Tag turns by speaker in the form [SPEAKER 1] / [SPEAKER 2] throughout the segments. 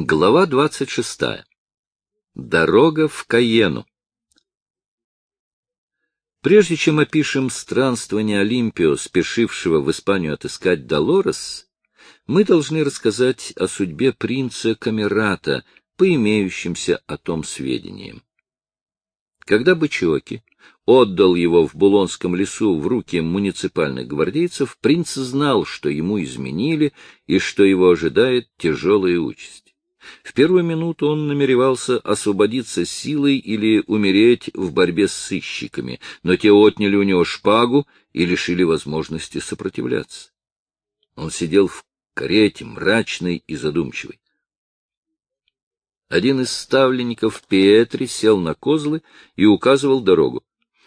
[SPEAKER 1] Глава двадцать шестая. Дорога в Каену. Прежде чем опишем странствование Олимпио, спешившего в Испанию отыскать Долорес, мы должны рассказать о судьбе принца Камерата, по имеющимся о том сведениям. Когда Бычоки отдал его в Булонском лесу в руки муниципальных гвардейцев, принц знал, что ему изменили и что его ожидает тяжелая участь. В первую минуту он намеревался освободиться силой или умереть в борьбе с сыщиками, но те отняли у него шпагу и лишили возможности сопротивляться. Он сидел в карете, мрачный и задумчивый. Один из ставленников Петри сел на козлы и указывал дорогу.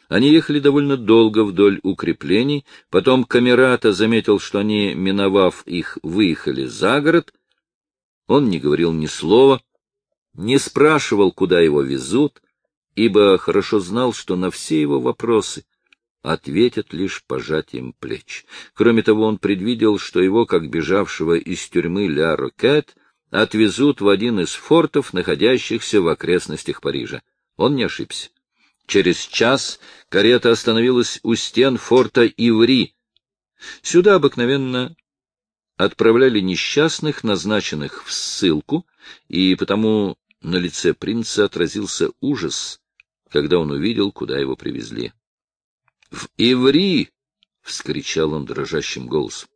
[SPEAKER 1] Они ехали довольно долго вдоль укреплений, потом Камерата заметил, что они, миновав их, выехали за город — он не говорил ни слова, не спрашивал, куда его везут, ибо хорошо знал, что на все его вопросы ответят лишь пожатием плеч. Кроме того, он предвидел, что его, как бежавшего из тюрьмы Ля Рокет, отвезут в один из фортов, находящихся в окрестностях Парижа. Он не ошибся. Через час карета остановилась у стен форта Иври. Сюда обыкновенно отправляли несчастных, назначенных в ссылку, и потому на лице принца отразился ужас, когда он увидел, куда его привезли. — В Иври! — вскричал он дрожащим голосом.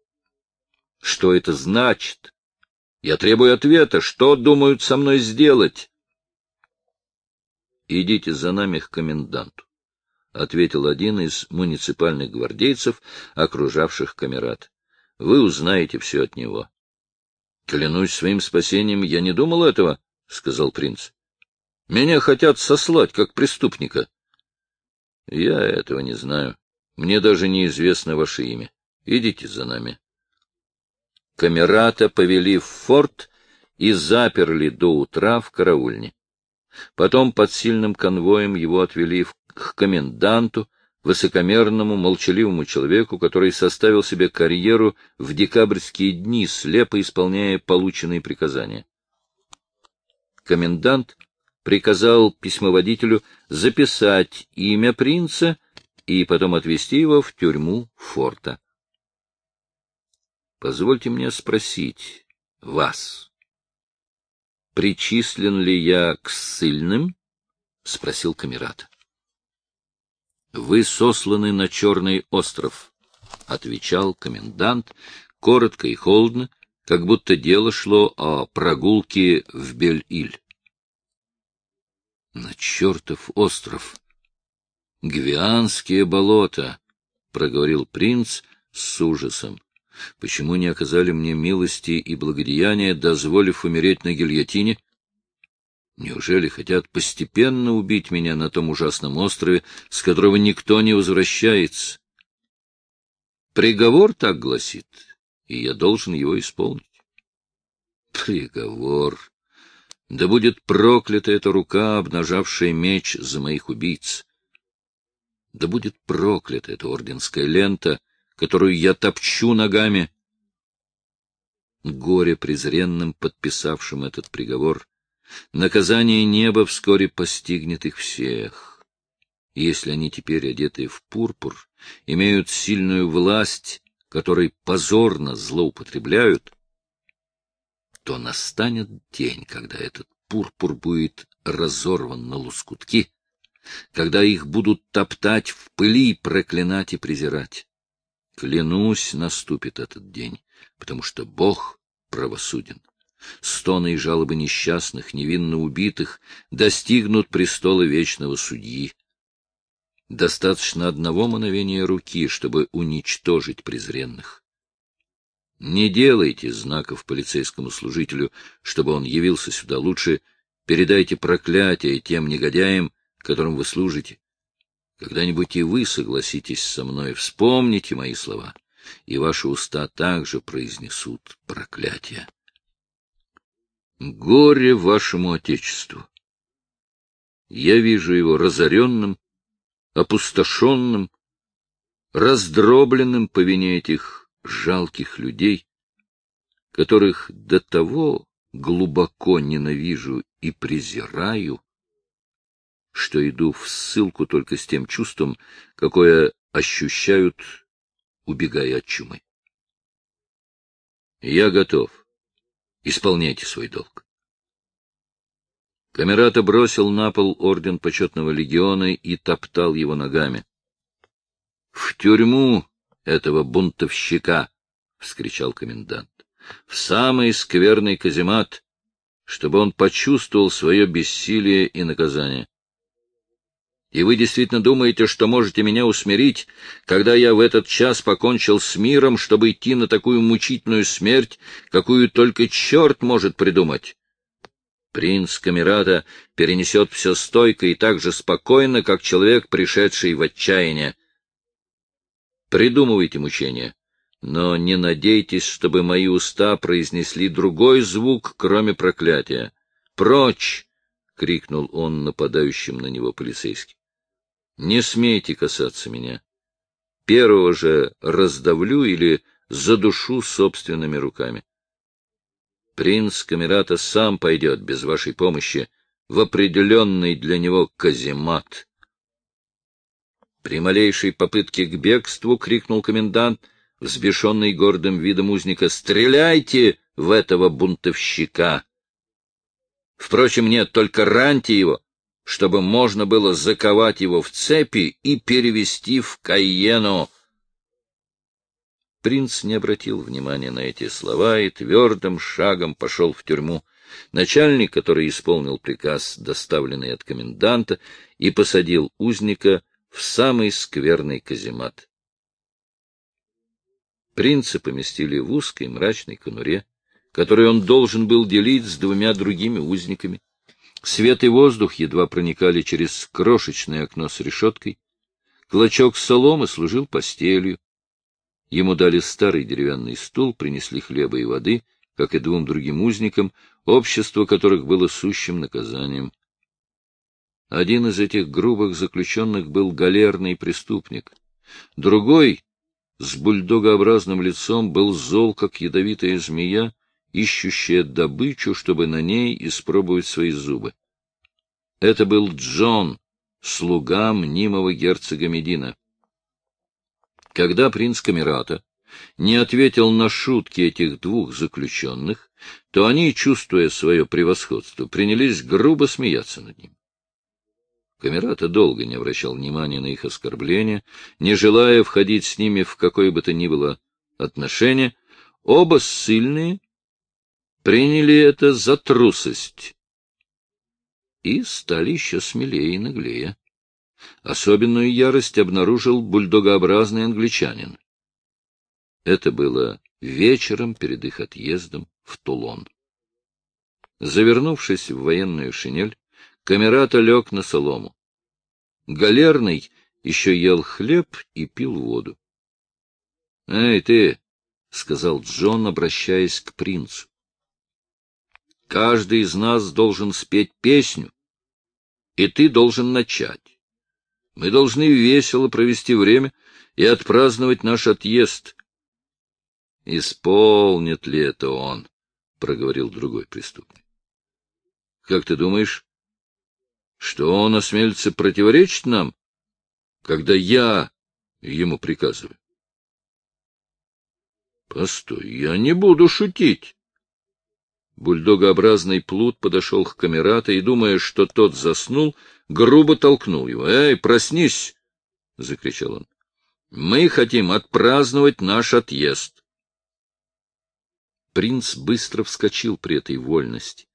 [SPEAKER 1] — Что это значит? Я требую ответа. Что думают со мной сделать? — Идите за нами к коменданту, — ответил один из муниципальных гвардейцев, окружавших камерат. Вы узнаете все от него. — Клянусь своим спасением, я не думал этого, — сказал принц. — Меня хотят сослать, как преступника. — Я этого не знаю. Мне даже неизвестно ваше имя. Идите за нами. Камерата повели в форт и заперли до утра в караульне. Потом под сильным конвоем его отвели к коменданту, высокомерному, молчаливому человеку, который составил себе карьеру в декабрьские дни, слепо исполняя полученные приказания. Комендант приказал письмоводителю записать имя принца и потом отвезти его в тюрьму форта. Позвольте мне спросить вас, причислен ли я к ссыльным? — спросил Камерат. Вы сосланы на Черный остров, — отвечал комендант, коротко и холодно, как будто дело шло о прогулке в Бель-Иль. — На чертов остров! Гвианские болота! — проговорил принц с ужасом. — Почему не оказали мне милости и благодеяния, дозволив умереть на гильотине? Неужели хотят постепенно убить меня на том ужасном острове, с которого никто не возвращается? Приговор так гласит, и я должен его исполнить. Приговор. Да будет проклята эта рука, обнажавшая меч за моих убийц. Да будет проклята эта орденская лента, которую я топчу ногами. Горе презренным, подписавшим этот приговор, Наказание неба вскоре постигнет их всех. Если они теперь, одетые в пурпур, имеют сильную власть, которой позорно злоупотребляют, то настанет день, когда этот пурпур будет разорван на лоскутки, когда их будут топтать в пыли, проклинать и презирать. Клянусь, наступит этот день, потому что Бог правосуден стоны и жалобы несчастных, невинно убитых достигнут престола вечного судьи. Достаточно одного мановения руки, чтобы уничтожить презренных. Не делайте знаков полицейскому служителю, чтобы он явился сюда. Лучше передайте проклятие тем негодяям, которым вы служите. Когда-нибудь и вы согласитесь со мной, вспомните мои слова, и ваши уста также произнесут проклятие. Горе вашему Отечеству! Я вижу его разоренным, опустошенным, раздробленным по вине этих жалких людей, которых до того глубоко ненавижу и презираю, что иду в ссылку только с тем чувством, какое ощущают, убегая от чумы. Я готов. Исполняйте свой долг. Камерата бросил на пол орден почетного легиона и топтал его ногами. — В тюрьму этого бунтовщика! — вскричал комендант. — В самый скверный каземат, чтобы он почувствовал свое бессилие и наказание. И вы действительно думаете, что можете меня усмирить, когда я в этот час покончил с миром, чтобы идти на такую мучительную смерть, какую только черт может придумать? Принц Камерата перенесет все стойко и так же спокойно, как человек, пришедший в отчаяние. Придумывайте мучения, но не надейтесь, чтобы мои уста произнесли другой звук, кроме проклятия. «Прочь!» — крикнул он нападающим на него полицейский. Не смейте касаться меня. Первого же раздавлю или задушу собственными руками. Принц Камерата сам пойдет без вашей помощи в определенный для него каземат. При малейшей попытке к бегству крикнул комендант, взбешенный гордым видом узника, «Стреляйте в этого бунтовщика!» Впрочем, нет, только раньте его, чтобы можно было заковать его в цепи и перевести в Кайену. Принц не обратил внимания на эти слова и твердым шагом пошел в тюрьму. Начальник, который исполнил приказ, доставленный от коменданта, и посадил узника в самый скверный каземат. Принца поместили в узкой мрачной конуре, которую он должен был делить с двумя другими узниками. Свет и воздух едва проникали через крошечное окно с решеткой. Клочок соломы служил постелью. Ему дали старый деревянный стул, принесли хлеба и воды, как и двум другим узникам, общество которых было сущим наказанием. Один из этих грубых заключенных был галерный преступник. Другой, с бульдогообразным лицом, был зол, как ядовитая змея, ищущая добычу, чтобы на ней испробовать свои зубы. Это был Джон, слуга мнимого герцога Медина. Когда принц Камерата не ответил на шутки этих двух заключенных, то они, чувствуя свое превосходство, принялись грубо смеяться над ним. Камерата долго не обращал внимания на их оскорбления, не желая входить с ними в какое бы то ни было отношение, оба ссыльные приняли это за трусость и стали еще смелее и наглее. Особенную ярость обнаружил бульдогообразный англичанин. Это было вечером перед их отъездом в Тулон. Завернувшись в военную шинель, Камерата лег на солому. Галерный еще ел хлеб и пил воду. — Эй, ты! — сказал Джон, обращаясь к принцу. Каждый из нас должен спеть песню, и ты должен начать. Мы должны весело провести время и отпраздновать наш отъезд. — Исполнит ли это он? — проговорил другой преступник. — Как ты думаешь, что он осмелится противоречить нам, когда я ему приказываю? — Постой, я не буду шутить. Бульдогообразный плут подошел к камерата и, думая, что тот заснул, грубо толкнул его. — Эй, проснись! — закричал он. — Мы хотим отпраздновать наш отъезд. Принц быстро вскочил при этой вольности.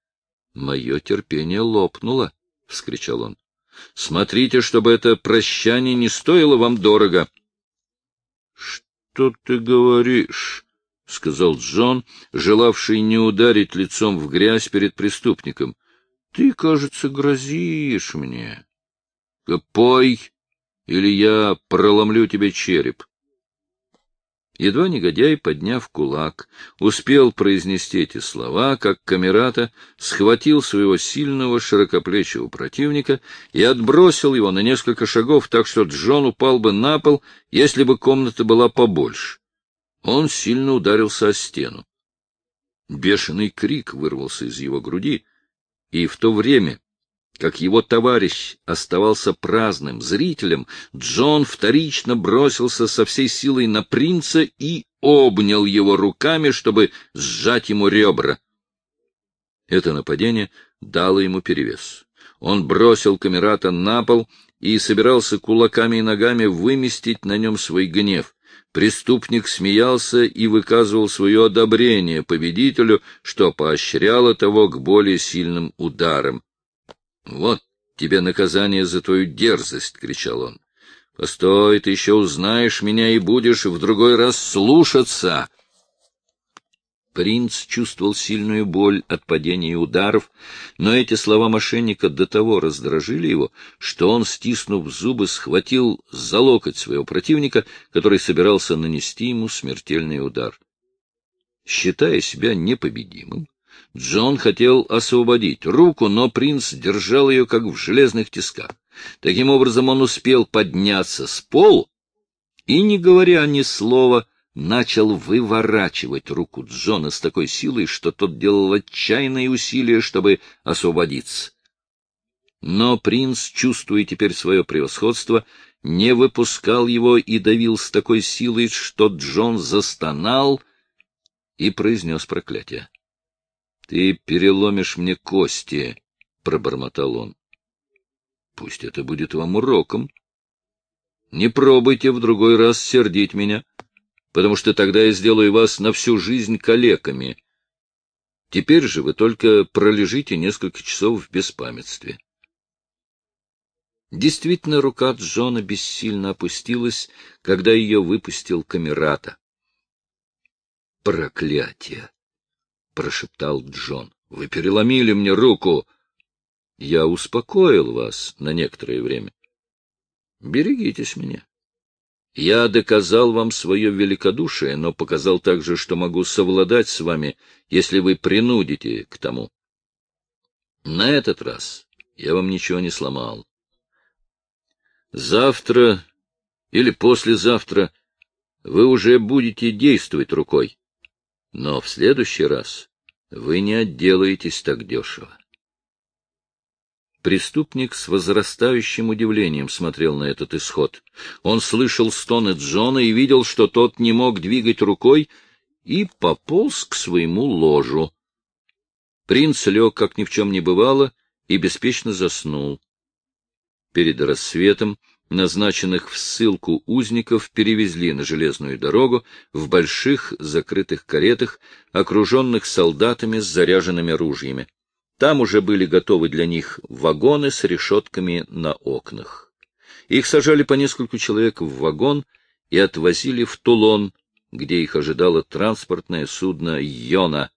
[SPEAKER 1] — Мое терпение лопнуло, — вскричал он. — Смотрите, чтобы это прощание не стоило вам дорого. — Что ты говоришь? — сказал Джон, желавший не ударить лицом в грязь перед преступником. — Ты, кажется, грозишь мне. — Пой, или я проломлю тебе череп. Едва негодяй, подняв кулак, успел произнести эти слова, как Камерата схватил своего сильного широкоплечего противника и отбросил его на несколько шагов, так что Джон упал бы на пол, если бы комната была побольше. Он сильно ударился о стену. Бешеный крик вырвался из его груди, и в то время, как его товарищ оставался праздным зрителем, Джон вторично бросился со всей силой на принца и обнял его руками, чтобы сжать ему ребра. Это нападение дало ему перевес. Он бросил камерата на пол и собирался кулаками и ногами выместить на нем свой гнев. Преступник смеялся и выказывал свое одобрение победителю, что поощряло того к более сильным ударам. — Вот тебе наказание за твою дерзость! — кричал он. — Постой, ты еще узнаешь меня и будешь в другой раз слушаться! Принц чувствовал сильную боль от падения и ударов, но эти слова мошенника до того раздражили его, что он, стиснув зубы, схватил за локоть своего противника, который собирался нанести ему смертельный удар. Считая себя непобедимым, Джон хотел освободить руку, но принц держал ее как в железных тисках. Таким образом он успел подняться с пола и, не говоря ни слова, начал выворачивать руку Джона с такой силой, что тот делал отчаянные усилия, чтобы освободиться. Но принц, чувствуя теперь свое превосходство, не выпускал его и давил с такой силой, что Джон застонал и произнес проклятие. — Ты переломишь мне кости, — пробормотал он. — Пусть это будет вам уроком. Не пробуйте в другой раз сердить меня. — потому что тогда я сделаю вас на всю жизнь калеками. Теперь же вы только пролежите несколько часов в беспамятстве. Действительно, рука Джона бессильно опустилась, когда ее выпустил камерата. «Проклятие!» — прошептал Джон. «Вы переломили мне руку!» «Я успокоил вас на некоторое время. Берегитесь меня. Я доказал вам свое великодушие, но показал также, что могу совладать с вами, если вы принудите к тому. На этот раз я вам ничего не сломал. Завтра или послезавтра вы уже будете действовать рукой, но в следующий раз вы не отделаетесь так дешево. Преступник с возрастающим удивлением смотрел на этот исход. Он слышал стоны Джона и видел, что тот не мог двигать рукой, и пополз к своему ложу. Принц лег, как ни в чем не бывало, и беспечно заснул. Перед рассветом назначенных в ссылку узников перевезли на железную дорогу в больших закрытых каретах, окруженных солдатами с заряженными ружьями. Там уже были готовы для них вагоны с решетками на окнах. Их сажали по нескольку человек в вагон и отвозили в Тулон, где их ожидало транспортное судно «Йона».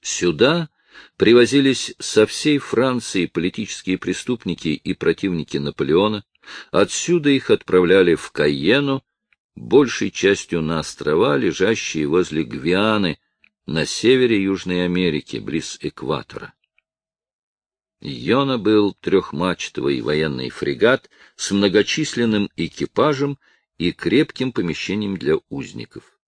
[SPEAKER 1] Сюда привозились со всей Франции политические преступники и противники Наполеона, отсюда их отправляли в Кайену, большей частью на острова, лежащие возле Гвианы, на севере Южной Америки, близ экватора. Йона был трехмачтовый военный фрегат с многочисленным экипажем и крепким помещением для узников.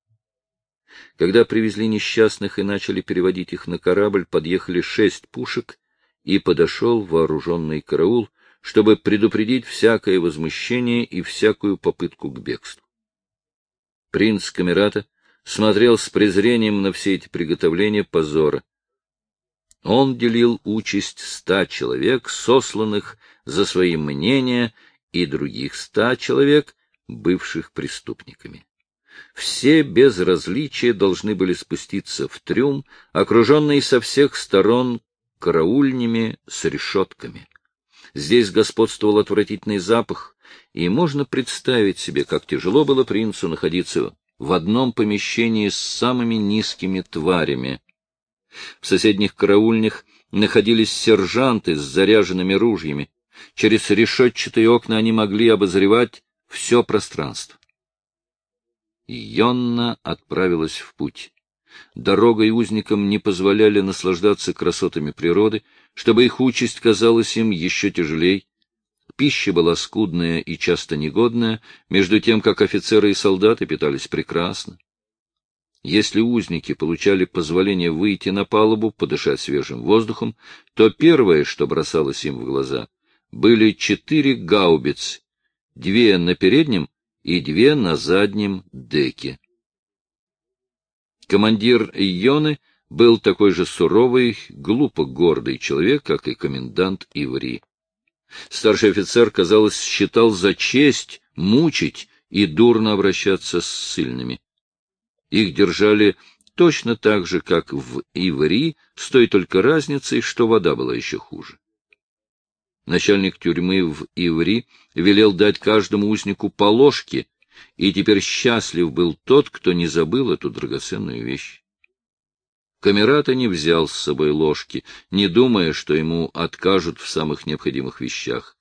[SPEAKER 1] Когда привезли несчастных и начали переводить их на корабль, подъехали шесть пушек, и подошел вооруженный караул, чтобы предупредить всякое возмущение и всякую попытку к бегству. Принц Камерата смотрел с презрением на все эти приготовления позора. Он делил участь ста человек, сосланных за свои мнения, и других ста человек, бывших преступниками. Все без различия должны были спуститься в трюм, окруженный со всех сторон караульнями с решетками. Здесь господствовал отвратительный запах, и можно представить себе, как тяжело было принцу находиться в одном помещении с самыми низкими тварями. В соседних караульнях находились сержанты с заряженными ружьями. Через решетчатые окна они могли обозревать все пространство. Йонна отправилась в путь. Дорогой узникам не позволяли наслаждаться красотами природы, чтобы их участь казалась им еще тяжелей. Пища была скудная и часто негодная, между тем, как офицеры и солдаты питались прекрасно. Если узники получали позволение выйти на палубу, подышать свежим воздухом, то первое, что бросалось им в глаза, были четыре гаубицы, две на переднем и две на заднем деке. Командир Йоны был такой же суровый, глупо гордый человек, как и комендант Иври. Старший офицер, казалось, считал за честь мучить и дурно обращаться с сильными. Их держали точно так же, как в Иври, с той только разницей, что вода была еще хуже. Начальник тюрьмы в Иври велел дать каждому узнику по ложке, и теперь счастлив был тот, кто не забыл эту драгоценную вещь. Камерата не взял с собой ложки, не думая, что ему откажут в самых необходимых вещах.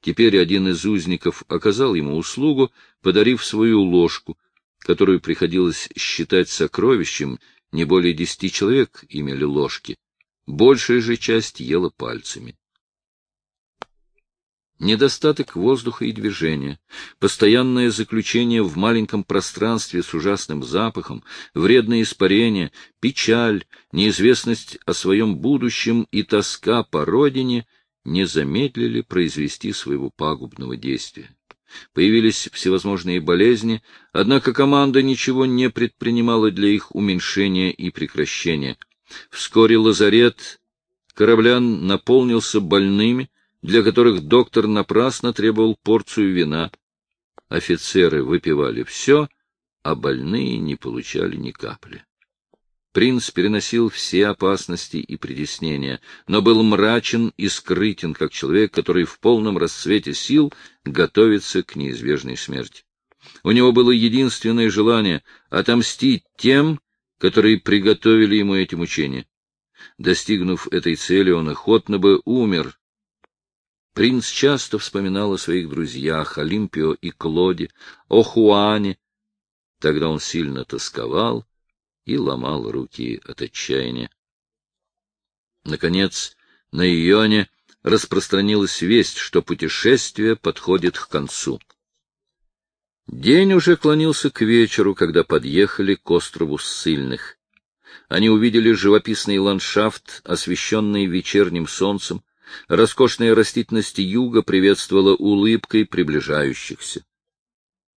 [SPEAKER 1] Теперь один из узников оказал ему услугу, подарив свою ложку, которую приходилось считать сокровищем, не более десяти человек имели ложки. Большая же часть ела пальцами. Недостаток воздуха и движения, постоянное заключение в маленьком пространстве с ужасным запахом, вредное испарение, печаль, неизвестность о своем будущем и тоска по родине не замедлили произвести своего пагубного действия. Появились всевозможные болезни, однако команда ничего не предпринимала для их уменьшения и прекращения. Вскоре лазарет кораблян наполнился больными, для которых доктор напрасно требовал порцию вина. Офицеры выпивали все, а больные не получали ни капли. Принц переносил все опасности и притеснения, но был мрачен и скрытен, как человек, который в полном расцвете сил готовится к неизбежной смерти. У него было единственное желание — отомстить тем, которые приготовили ему эти мучения. Достигнув этой цели, он охотно бы умер. Принц часто вспоминал о своих друзьях, Олимпио и Клоде, о Хуане. Тогда он сильно тосковал, и ломал руки от отчаяния. Наконец, на Ионе распространилась весть, что путешествие подходит к концу. День уже клонился к вечеру, когда подъехали к острову Ссыльных. Они увидели живописный ландшафт, освещенный вечерним солнцем, роскошная растительность юга приветствовала улыбкой приближающихся.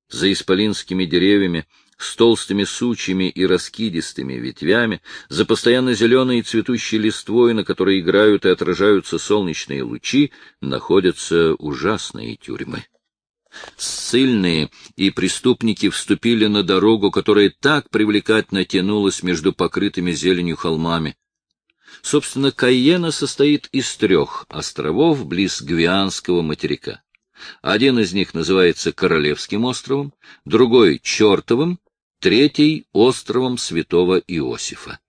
[SPEAKER 1] За исполинскими деревьями с толстыми сучьями и раскидистыми ветвями, за постоянно зеленой цветущей листвой, на которой играют и отражаются солнечные лучи, находятся ужасные тюрьмы. Ссыльные и преступники вступили на дорогу, которая так привлекательно тянулась между покрытыми зеленью холмами. Собственно, Кайена состоит из трех островов близ Гвианского материка. Один из них называется Королевским островом, другой — Чертовым, третий — островом святого Иосифа.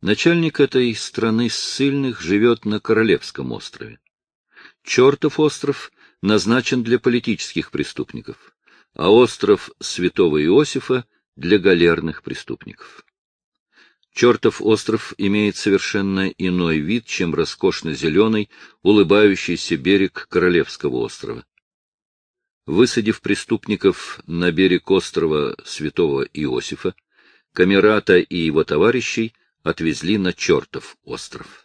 [SPEAKER 1] Начальник этой страны ссыльных живет на Королевском острове. Чертов остров назначен для политических преступников, а остров святого Иосифа — для галерных преступников. Чертов остров имеет совершенно иной вид, чем роскошно-зеленый, улыбающийся берег Королевского острова. Высадив преступников на берег острова Святого Иосифа, Камерата и его товарищей отвезли на чертов остров.